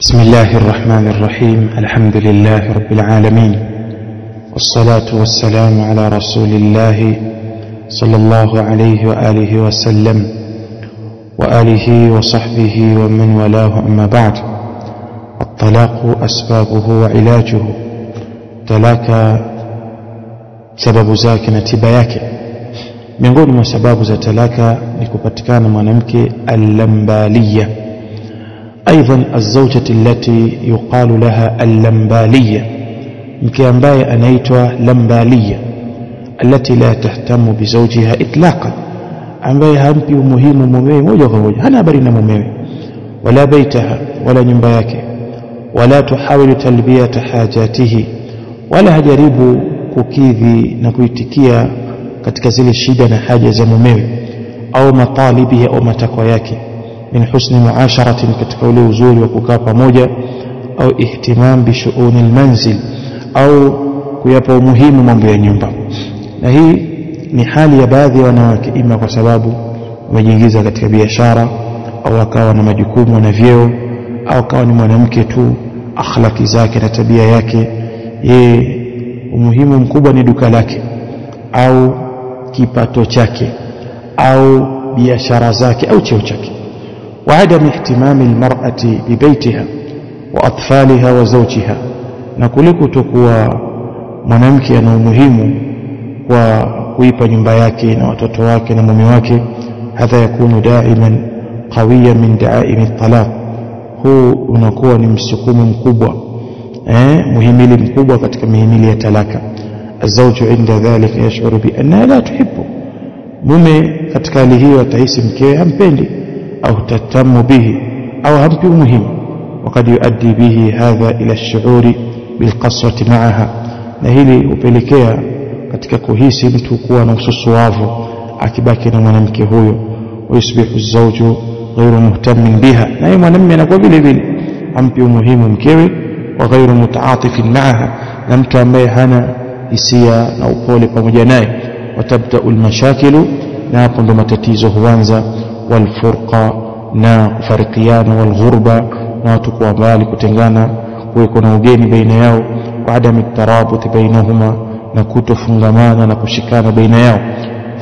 بسم الله الرحمن الرحيم. الحمد لله رب العالمين. والصلاة والسلام على رسول الله صلى الله عليه وآله وسلم وآله وصحبه ومن والاه أما بعد. الطلاق أسبابه وعلاجه. تلاك sababu zake na tiba yake miongoni mwa sababu za talaka ni kupatikana mwanamke أيضا الزوجة التي يقال لها اللمبالية مكيانباية أنيتها لمبالية التي لا تهتم بزوجها إطلاقا. أنباية همبي مهيم مميم وجغ وجغ هنا برنا مميم ولا بيتها ولا نمباياك ولا تحاول تلبية حاجاته ولا هجريب كوكيذي نكويتكيا كتكزل الشيدة حاجة مميم أو مطالبه أو متقوياكي min husni muasharatin katika ule uzuri wa kukaa pamoja au ihtimam bi shuuni almanzil au kuyapa umuhimu mambo ya nyumba. Na hii ni hali ya baadhi ya wanawake ima kwa sababu wamejiingiza katika biashara au wakawa na majukumu na vyeo au akawa ni mwanamke tu akhlaki zake na tabia yake yeye umuhimu mkubwa ni duka lake au kipato chake au biashara zake au cheo chake وعدم اهتمام المرأة ببيتها وأطفالها وزوجها na kuliko tokuwa mwanamke ana umuhimu kwa kuipa nyumba yake na watoto wake na mume wake hadha yakunu daiman qawiyan min daaimi talaq huu unakuwa ni msukumo mkubwa eh muhimili mkubwa katika mihimili ya talaka الزوج عند ذلك يشعر بأنها لا تحبه mume katika hali hiyo atahisi mkewe hampendi أو تهتم به أو هم بمهم وقد يؤدي به هذا إلى الشعور بالقسوة معها نهيلي upelekea katika kuhisi mtu kuwa na ususuavu akibaki na mwanamke huyo ويصبح الزوج غير مهتم بها na yeye mwanamume anakuwa vile vile hampi umuhimu mkewe wa غير متعاطف معها na mtu ambaye hana hisia na upole pamoja naye watabda almashakilu na hapo ndo matatizo huanza walfurqa na kufarikiana walghurba na watu kuwa mbali kutengana kuweko na ugeni baina yao waadami tarabuti bainahuma na kutofungamana na kushikana baina yao.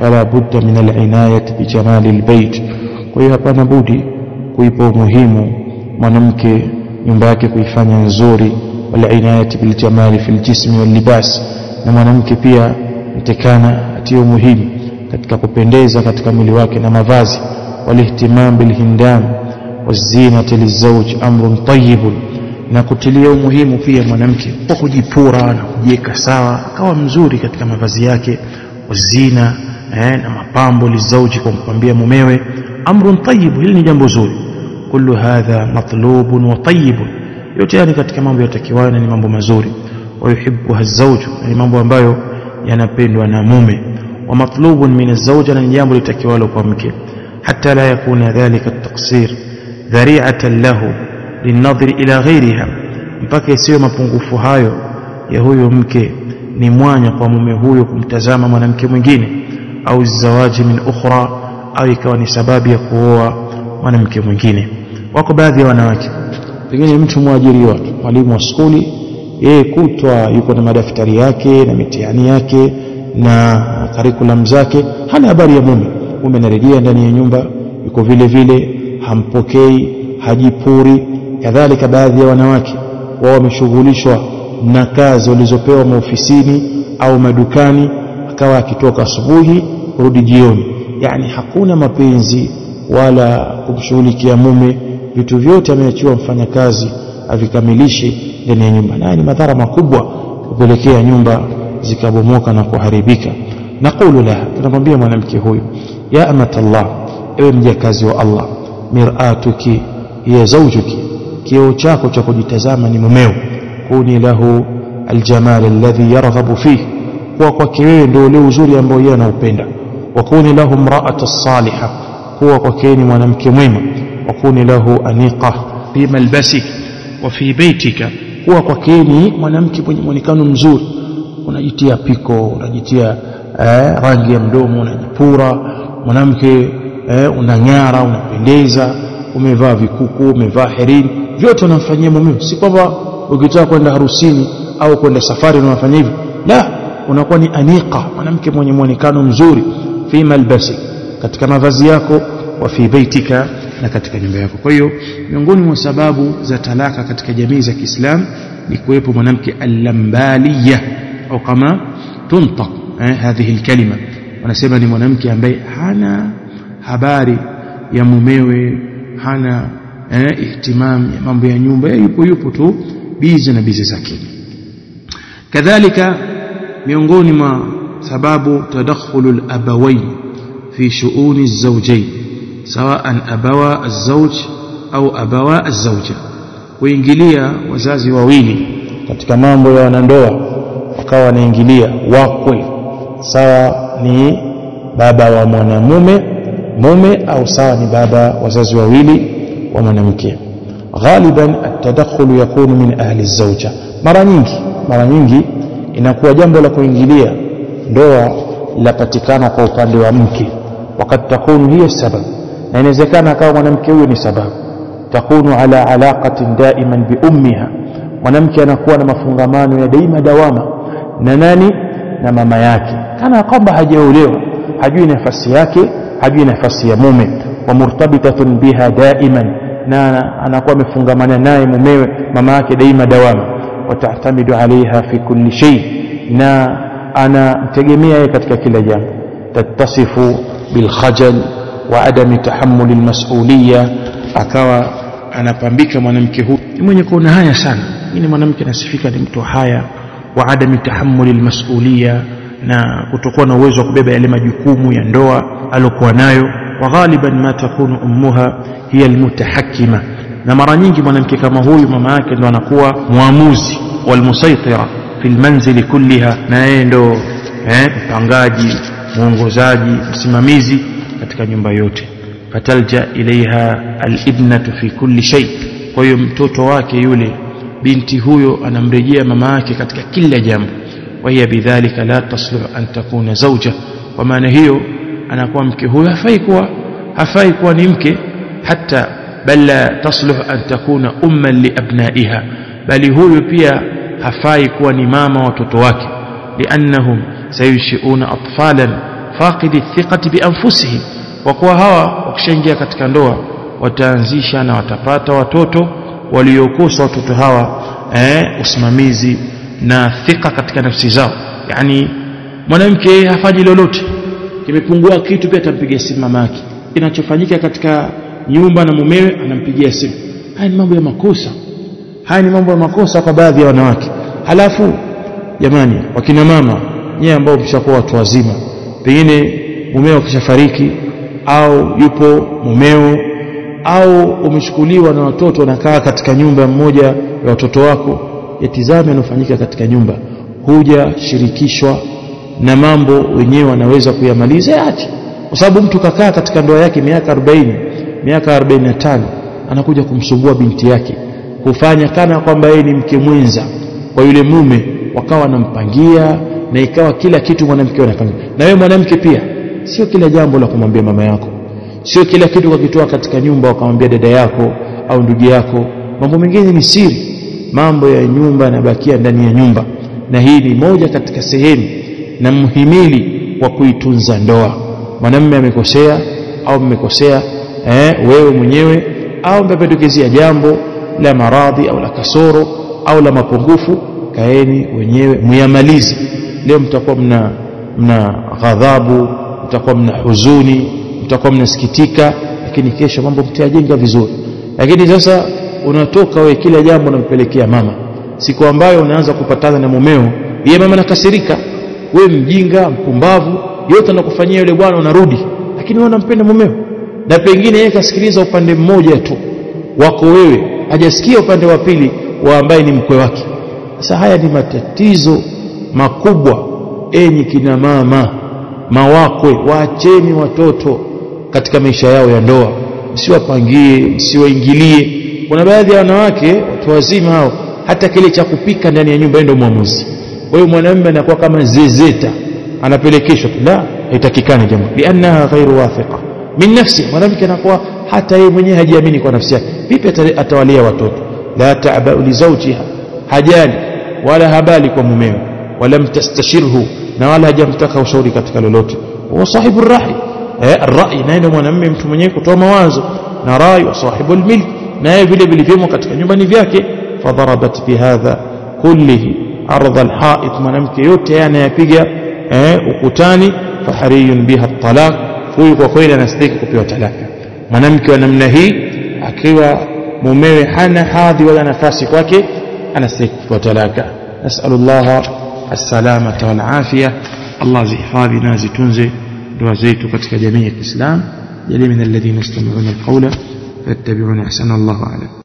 Fala budda min alinayati bijamali albayt kwa hiyo hapana budi kuipa umuhimu mwanamke nyumba yake kuifanya nzuri walinayati biljamali fi ljismi wallibas na mwanamke pia mtekana atie umuhimu katika kupendeza katika mwili wake na mavazi. والاهتمام بالهندام والزينة للزوج أمر طيب na kutilia umuhimu pia mwanamke kwa kujipura na kujiweka sawa akawa mzuri katika mavazi yake wazina eh, na mapambo lizauji kwa kumpambia mumewe amrun tayyib hili ni jambo zuri kullu hadha matlubun wa tayyibun yote yani katika mambo yatakiwayo na ni mambo mazuri wayuhibbuha zawju ni mambo ambayo yanapendwa na mume wa matlubun min azawja na ni jambo litakiwalo kwa mke حتى لا يكون ذلك التقصير ذريعة له للنظر إلى غيرها mpaka isiwe mapungufu hayo ya huyo mke ni mwanya kwa mume huyo kumtazama mwanamke mwingine au zawaji min ukhra au ikawa ni sababu ya kuoa mwanamke mwingine wako baadhi ya wanawake pengine mtu mwajiriwa mwalimu wa skuli yeye kutwa yuko na madaftari yake na mitihani yake na curriculum zake hana habari ya mume mume anarejea ndani ya nyumba yuko vile vile hampokei hajipuri. Kadhalika baadhi ya wanawake wao wameshughulishwa na kazi walizopewa maofisini au madukani akawa akitoka asubuhi rudi jioni. Yani hakuna mapenzi wala kumshughulikia mume. Vitu vyote ameachiwa mfanyakazi avikamilishe ndani ya nyumba. Na ni madhara makubwa kupelekea nyumba zikabomoka na kuharibika. Naqulu laha tunamwambia mwanamke huyu يا أمة الله إبن يكازي الله مرآتك هي زوجك. كي كيوشاك وشاكو تزامني مميو. كوني له الجمال الذي يرغب فيه. وكو كيوين دولي وزوري أمبوينا وبيندا. وكوني له امرأة الصالحة. هو وكيني ونمك مهم وكوني له أنيقة في ملبسك وفي بيتك. هو وكيني ونمك ونكان مزور. ونجتيا بيكو ونجتيا آه، رانجي مدوم ونجتيا mwanamke eh, unang'ara unapendeza umevaa vikuku umevaa herini vyote unamfanyia mumeo si kwamba ukitaka kwenda harusini au kwenda safari unafanya hivyo la unakuwa ni anika mwanamke mwenye muonekano mzuri. Fi malbasi katika mavazi yako wa fi baitika na katika nyumba yako. Kwa hiyo miongoni mwa sababu za talaka katika jamii za Kiislamu ni kuwepo mwanamke alambaliya au kama tuntak eh, hadhihi alkalima wanasema ni mwanamke ambaye hana habari ya mumewe hana eh, ihtimam ya mambo ya nyumba yupo yupo tu bizi na bizi zake. Kadhalika miongoni mwa sababu tadakhulul al-abawayn fi shu'uni az-zawjayn sawa'an abawa az-zawj au abawa az-zawja. Kuingilia wazazi wawili katika mambo ya wanandoa wakawa wanaingilia wakwe sawa ni baba wa mwanamume mume au sawa ni baba wazazi wawili wa mwanamke. Ghaliban atadakhulu yakunu min ahli zauja mara nyingi mara nyingi inakuwa jambo la kuingilia ndoa linapatikana kwa upande wa mke. Wakati takunu hiyo sababu. Na inawezekana akawa mwanamke huyo ni sababu. Takunu ala alaqatin daiman bi ummiha. Mwanamke anakuwa na mafungamano ya daima dawama na nani? Na mama yake كما قبل هجيوليو هجوي نفسي يكي هجوي نفسي مومي، ومرتبطة بها دائما. نانا أنا قوم فنغمان نائم مومي مماك دائما دوام. وتعتمد عليها في كل شيء. نا أنا تجميع يكتك كل جام تتصف بالخجل وعدم تحمل المسؤولية. أكوا أنا بمبيك منمكه يمون يكون نهاية سان. إني منمك نسفيك لمتوحايا وعدم وعدم تحمل المسؤولية. Na kutokuwa na uwezo wa kubeba yale majukumu ya ndoa alokuwa nayo. Wa ghaliban ma takunu ummuha hiya almutahakkima na mara nyingi mwanamke kama huyu mama yake ndo anakuwa muamuzi walmusaitira fi lmanzili kulliha na yeye ndo eh, mpangaji mwongozaji msimamizi katika nyumba yote. Fatalja ilaiha alibnatu fi kulli shay. Kwa hiyo mtoto wake yule binti huyo anamrejea mama yake katika kila jambo وهي بذلك لا تصلح أن تكون زوجة. وما نهيو أنا أكون مكه هفايكوا هفايكوا نمكه حتى بل لا تصلح أن تكون أما لأبنائها. بل هو بيا هفايكوا نماما وتتواك لأنهم سينشئون أطفالا فاقد الثقة بأنفسهم. وقوى هوا وكشنجيا كتكندوا وتنزيشان وتفاتا وتوتو وليوكوس وتتهوا اسمميزي آه، na thika katika nafsi zao. Yani mwanamke hafanyi lolote. Kimepungua kitu pia atampigia simu mama yake kinachofanyika katika nyumba na mumewe anampigia simu. Haya ni mambo ya makosa. Haya ni mambo ya makosa kwa baadhi ya wanawake. Halafu jamani wakina mama nyewe ambao mshakuwa watu wazima pengine mumeo akishafariki au yupo mumeo au umechukuliwa na watoto wanakaa katika nyumba mmoja ya watoto wako yatizame yanofanyika katika nyumba huja shirikishwa na mambo wenyewe wanaweza kuyamaliza yaache. Kwa sababu mtu kakaa katika ndoa yake miaka 40 miaka 45 anakuja kumsumbua binti yake. Kufanya kana kwamba yeye ni mke mwenza. Kwa yule mume wakawa anampangia na ikawa kila kitu mwanamke anafanya. Na wewe mwanamke pia sio kila jambo la kumwambia mama yako. Sio kila kitu kakitoa katika nyumba ukamwambia dada yako au ndugu yako. Mambo mengine ni siri mambo ya nyumba yanabakia ndani ya nyumba. Na hii ni moja katika sehemu na mhimili wa kuitunza ndoa. Mwanamume amekosea au mmekosea eh, wewe mwenyewe au mmependekezea jambo la maradhi au la kasoro au la mapungufu kaeni wenyewe muyamalize. Leo mtakuwa mna mna ghadhabu mtakuwa mna huzuni mtakuwa mnasikitika lakini kesho mambo mtayajenga vizuri. Lakini sasa unatoka wewe kila jambo unampelekea mama. Siku ambayo unaanza kupatana na mumeo yeye mama anakasirika. Wewe mjinga mpumbavu yote anakufanyia yule bwana unarudi. Lakini wewe unampenda mumeo. Na pengine yeye kasikiliza upande mmoja tu. Wako wewe hajasikia upande wa pili wa ambaye ni mkwe wake. Sasa haya ni matatizo makubwa enyi kina mama mawakwe waacheni watoto katika maisha yao ya ndoa. Msiwapangie msiwaingilie kuna baadhi ya wanawake watu wazima hao hata kile cha kupika ndani ya nyumba ndio mwamuzi kwa hiyo mwanamume anakuwa kama zezeta anapelekeshwa la haitakikani jambo liannaha ghairu wathiqa min nafsi mwanamke anakuwa hata yeye mwenyewe hajiamini kwa nafsi yake vipi atawalia watoto la ta'ba'u li zawjiha hajali wala habali kwa mumewe walam tastashirhu na wala hajamtaka ushauri katika lolote wa sahibu rahi eh ar-ra'i naye ndio mwanamume mtu mwenyewe kutoa mawazo na rai wa sahibu al-milk naye vile vilivyomo katika nyumbani vyake fadharabat bihadha kullihi ardha al-ha'it mwanamke yote anayapiga eh ukutani fahariyun biha at-talaq huyu kwa kweli anastahili kupewa talaka mwanamke wa namna hii akiwa mumewe hana hadhi wala nafasi kwake anastahili kupewa talaka nasallallahu السلامة والعافية الله زحفاظنا زتنزي دوازيت كتك جميع الإسلام يلي من الذين يستمعون القول فاتبعون أحسن الله أعلم